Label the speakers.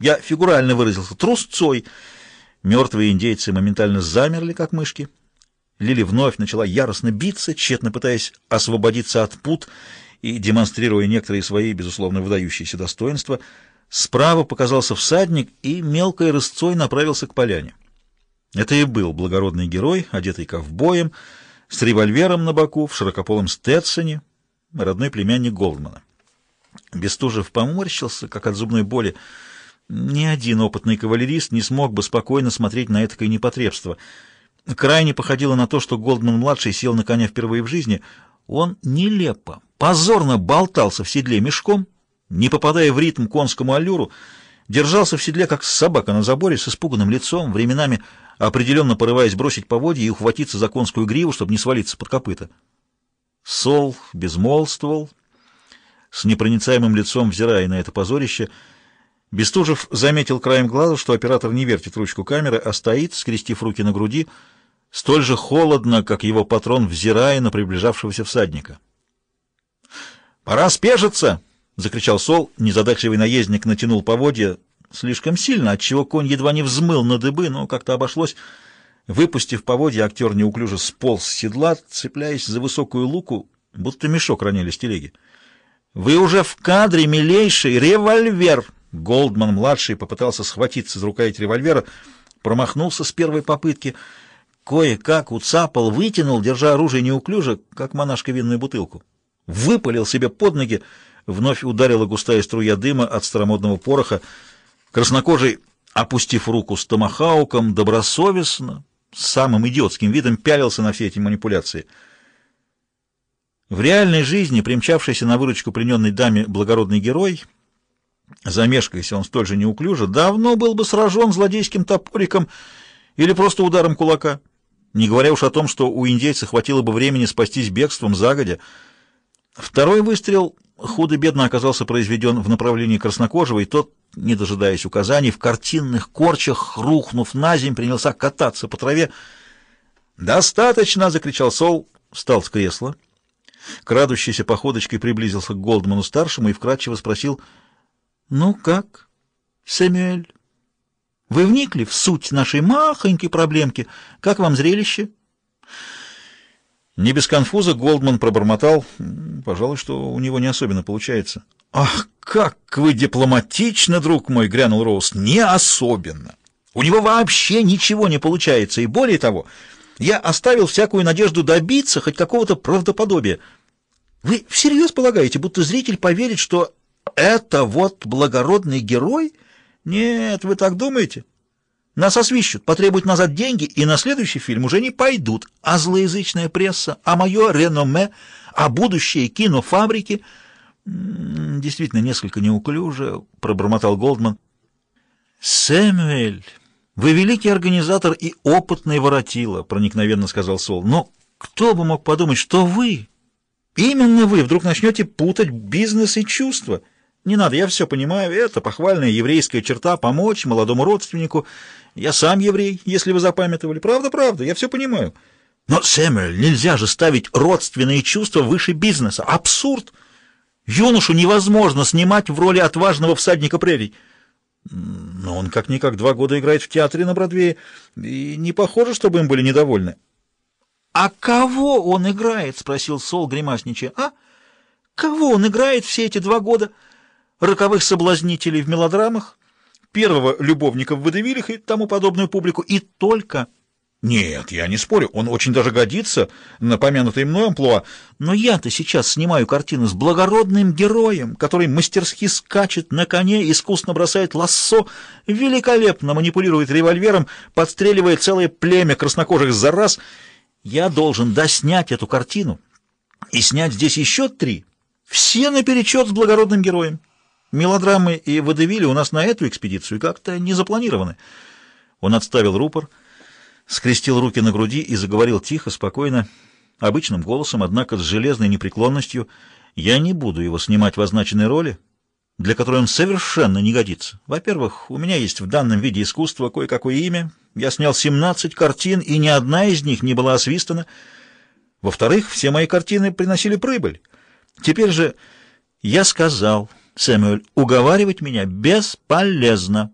Speaker 1: Я фигурально выразился трусцой. Мертвые индейцы моментально замерли, как мышки. Лили вновь начала яростно биться, тщетно пытаясь освободиться от пут и демонстрируя некоторые свои, безусловно, выдающиеся достоинства. Справа показался всадник и мелкой рысцой направился к поляне. Это и был благородный герой, одетый ковбоем, с револьвером на боку, в широкополом стетсоне, родной племянник Голдмана. Бестужев поморщился, как от зубной боли. Ни один опытный кавалерист не смог бы спокойно смотреть на этакое непотребство — крайне походило на то, что Голдман-младший сел на коня впервые в жизни. Он нелепо, позорно болтался в седле мешком, не попадая в ритм конскому аллюру, держался в седле, как собака на заборе, с испуганным лицом, временами определенно порываясь бросить поводья и ухватиться за конскую гриву, чтобы не свалиться под копыта. Сол безмолвствовал, с непроницаемым лицом взирая на это позорище. Бестужев заметил краем глаза, что оператор не вертит ручку камеры, а стоит, скрестив руки на груди, столь же холодно, как его патрон, взирая на приближавшегося всадника. «Пора спешиться!» — закричал Сол. Незадачливый наездник натянул поводья слишком сильно, отчего конь едва не взмыл на дыбы, но как-то обошлось. Выпустив поводья, актер неуклюже сполз с седла, цепляясь за высокую луку, будто мешок роняли с телеги. «Вы уже в кадре, милейший! Револьвер!» Голдман-младший попытался схватиться за рукоять револьвера, промахнулся с первой попытки — Кое-как уцапал, вытянул, держа оружие неуклюже, как монашка винную бутылку. Выпалил себе под ноги, вновь ударила густая струя дыма от старомодного пороха. Краснокожий, опустив руку с томахауком, добросовестно, с самым идиотским видом пялился на все эти манипуляции. В реальной жизни примчавшийся на выручку плененной даме благородный герой, замешкаясь он столь же неуклюже, давно был бы сражен злодейским топориком или просто ударом кулака не говоря уж о том, что у индейца хватило бы времени спастись бегством загодя. Второй выстрел худо-бедно оказался произведен в направлении краснокожего, и тот, не дожидаясь указаний, в картинных корчах, рухнув на земь, принялся кататься по траве. «Достаточно!» — закричал Сол, встал с кресла. Крадущейся походочкой приблизился к Голдману-старшему и вкратчиво спросил, «Ну как, Сэмюэль?» Вы вникли в суть нашей махонькой проблемки? Как вам зрелище?» Не без конфуза Голдман пробормотал. Пожалуй, что у него не особенно получается. «Ах, как вы дипломатично, друг мой!» — грянул Роуз. «Не особенно. У него вообще ничего не получается. И более того, я оставил всякую надежду добиться хоть какого-то правдоподобия. Вы всерьез полагаете, будто зритель поверит, что это вот благородный герой — нет, вы так думаете? Нас освищут, потребуют назад деньги, и на следующий фильм уже не пойдут. А злоязычная пресса, а мое реноме, а будущее кинофабрики... Действительно, несколько неуклюже, пробормотал Голдман. Сэмюэль, вы великий организатор и опытный воротила, проникновенно сказал Сол. Но кто бы мог подумать, что вы, именно вы, вдруг начнете путать бизнес и чувства? Не надо, я все понимаю. Это похвальная еврейская черта — помочь молодому родственнику. Я сам еврей, если вы запамятовали. Правда, правда, я все понимаю. Но, Сэмюэль, нельзя же ставить родственные чувства выше бизнеса. Абсурд! Юношу невозможно снимать в роли отважного всадника прерий. Но он как-никак два года играет в театре на Бродвее, и не похоже, чтобы им были недовольны. — А кого он играет? — спросил Сол, гримасничая. — А? Кого он играет все эти два года? — роковых соблазнителей в мелодрамах, первого любовника в водевилях и тому подобную публику, и только... Нет, я не спорю, он очень даже годится на помянутый мной амплуа, но я-то сейчас снимаю картину с благородным героем, который мастерски скачет на коне, искусно бросает лассо, великолепно манипулирует револьвером, подстреливает целое племя краснокожих за раз. Я должен доснять эту картину и снять здесь еще три, все наперечет с благородным героем. Мелодрамы и водевили у нас на эту экспедицию как-то не запланированы. Он отставил рупор, скрестил руки на груди и заговорил тихо, спокойно, обычным голосом, однако с железной непреклонностью. Я не буду его снимать в означенной роли, для которой он совершенно не годится. Во-первых, у меня есть в данном виде искусства кое-какое имя. Я снял 17 картин, и ни одна из них не была освистана. Во-вторых, все мои картины приносили прибыль. Теперь же я сказал Сэмюэль, уговаривать меня бесполезно.